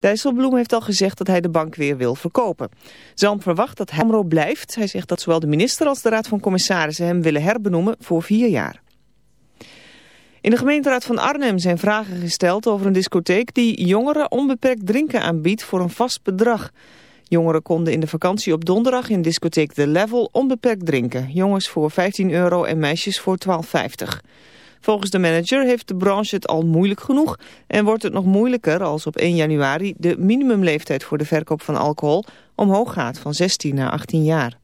Dijsselbloem heeft al gezegd dat hij de bank weer wil verkopen. Zalm verwacht dat hij blijft. Hij zegt dat zowel de minister als de Raad van Commissarissen hem willen herbenoemen voor vier jaar. In de gemeenteraad van Arnhem zijn vragen gesteld over een discotheek die jongeren onbeperkt drinken aanbiedt voor een vast bedrag. Jongeren konden in de vakantie op donderdag in discotheek The Level onbeperkt drinken. Jongens voor 15 euro en meisjes voor 12,50. Volgens de manager heeft de branche het al moeilijk genoeg en wordt het nog moeilijker als op 1 januari de minimumleeftijd voor de verkoop van alcohol omhoog gaat van 16 naar 18 jaar.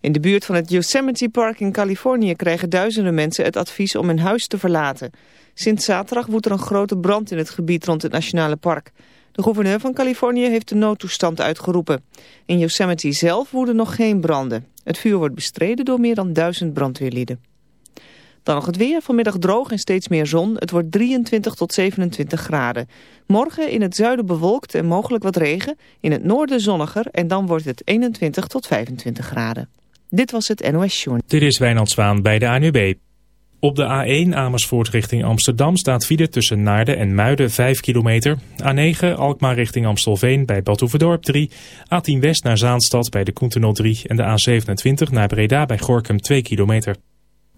In de buurt van het Yosemite Park in Californië krijgen duizenden mensen het advies om hun huis te verlaten. Sinds zaterdag woedt er een grote brand in het gebied rond het nationale park. De gouverneur van Californië heeft de noodtoestand uitgeroepen. In Yosemite zelf woeden nog geen branden. Het vuur wordt bestreden door meer dan duizend brandweerlieden. Dan nog het weer, vanmiddag droog en steeds meer zon. Het wordt 23 tot 27 graden. Morgen in het zuiden bewolkt en mogelijk wat regen. In het noorden zonniger en dan wordt het 21 tot 25 graden. Dit was het NOS Journal. Dit is Wijnand Zwaan bij de ANUB. Op de A1 Amersfoort richting Amsterdam staat file tussen Naarden en Muiden 5 kilometer. A9 Alkmaar richting Amstelveen bij Badhoevedorp 3. A10 West naar Zaanstad bij de Koentenol 3. En de A27 naar Breda bij Gorkum 2 kilometer.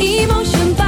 一梦玄白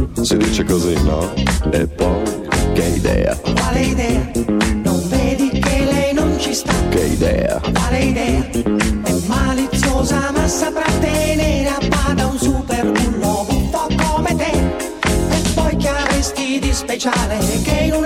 si dice così, no? E poi, che idea, Quale idea? Non vedi che lei non ci sta? che idea, Quale idea? È maliziosa ma saprà tenere a bada un super bullo buffo come te. E poi che avresti di speciale che in un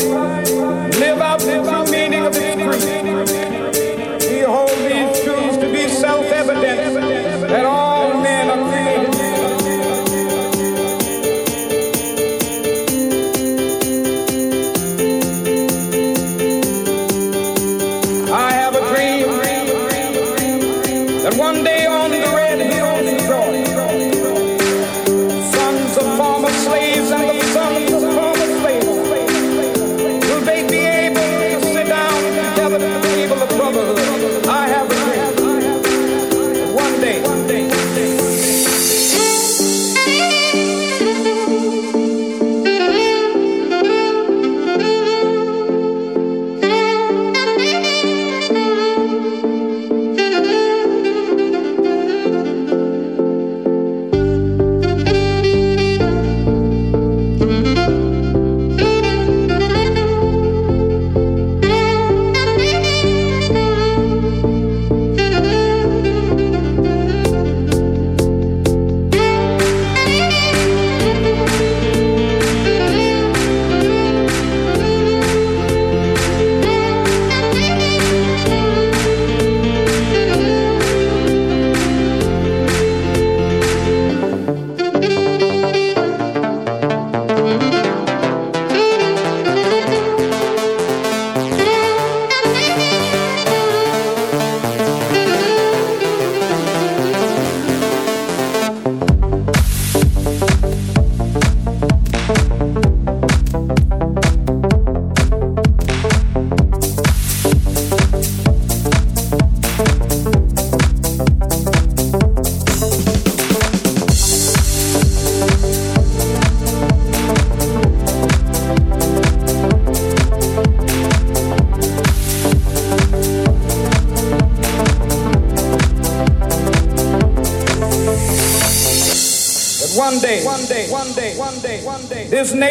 his name.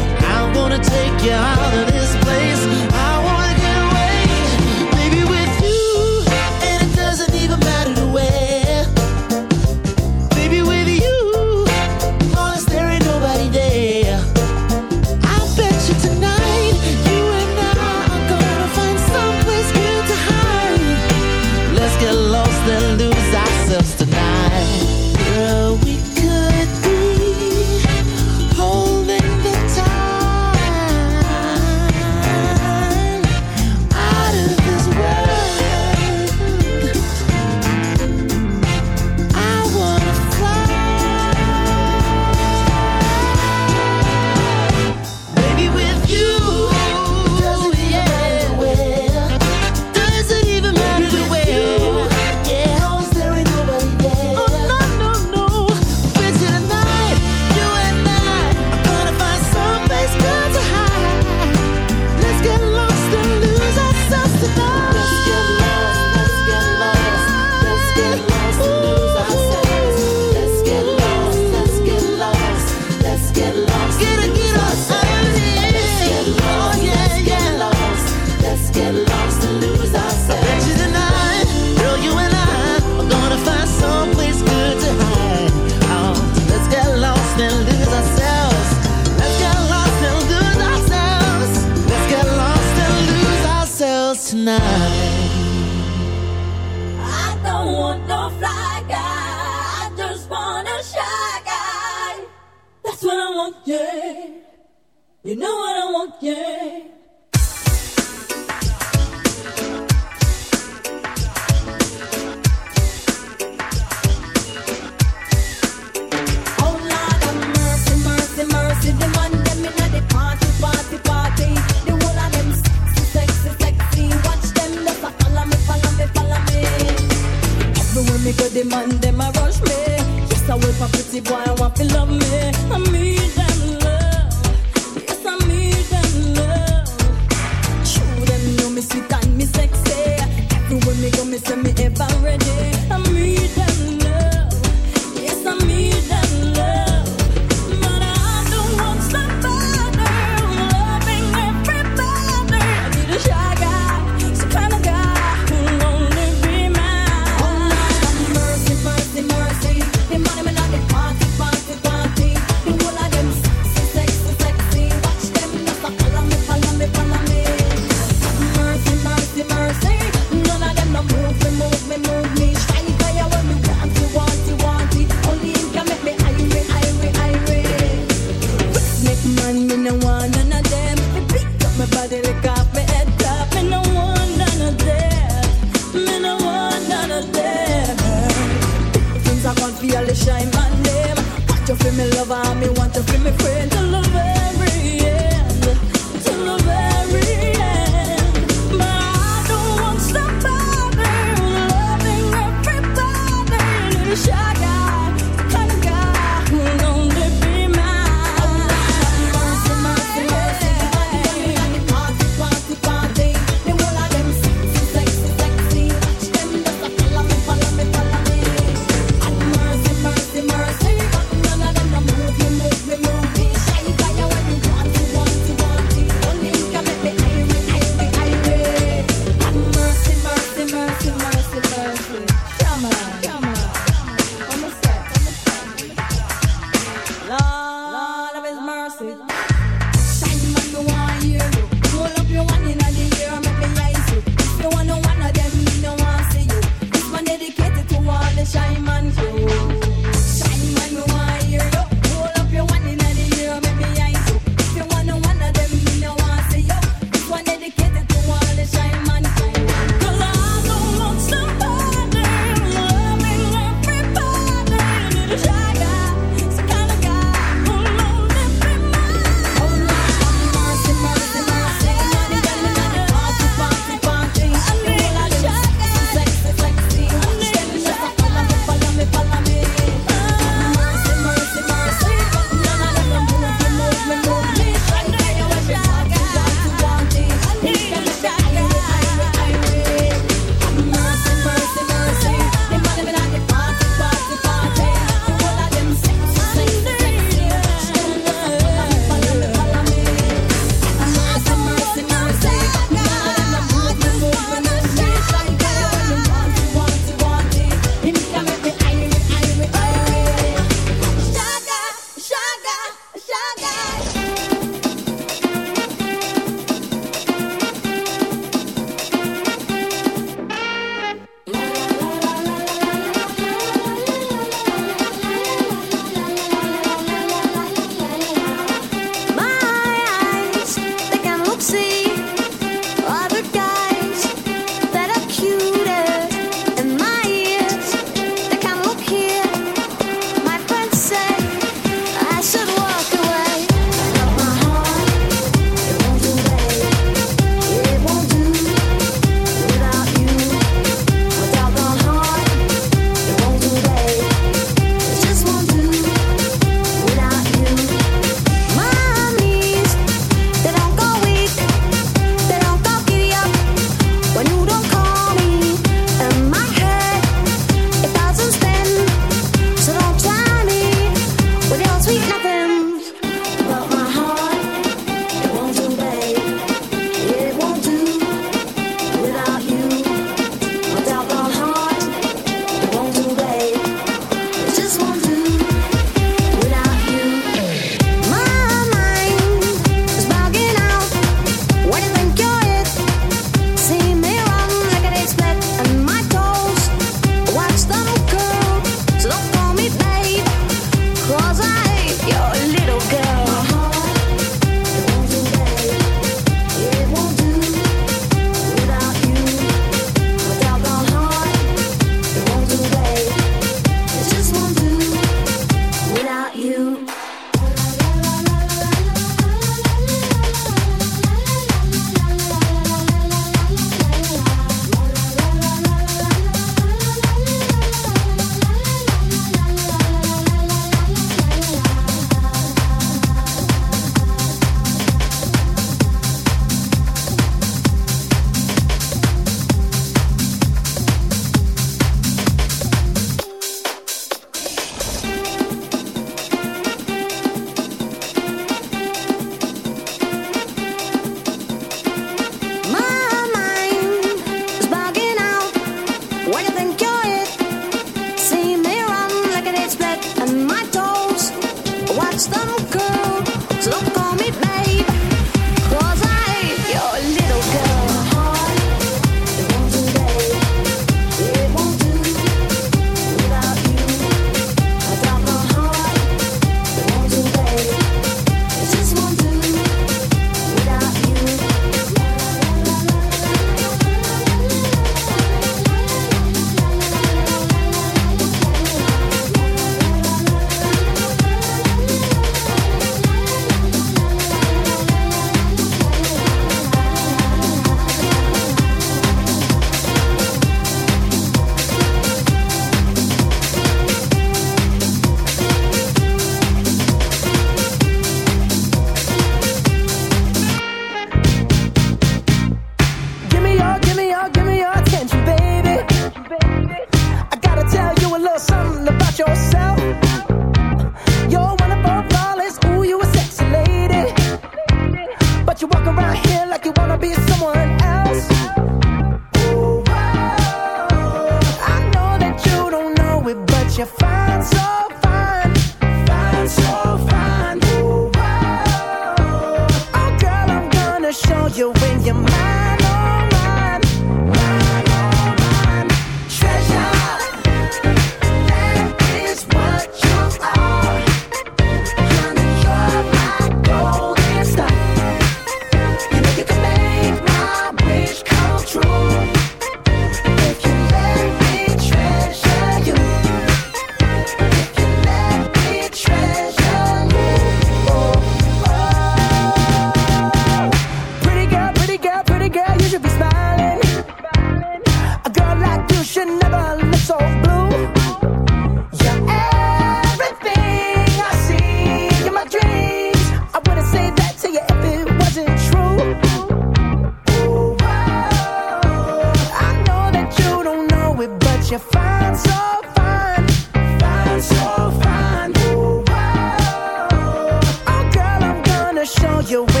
Gonna show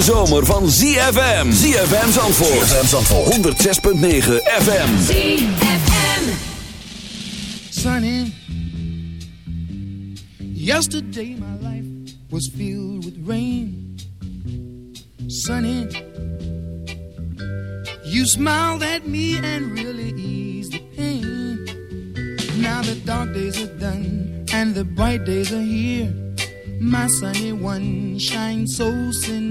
hete zomer van ZFM. ZFM Zandvoort. ZFM Zandvoort. 106.9 FM. ZFM. Sunny. Yesterday my life was filled with rain. Sunny. You smiled at me and really eased the pain. Now the dark days are done and the bright days are here. My sunny one shines so sincere.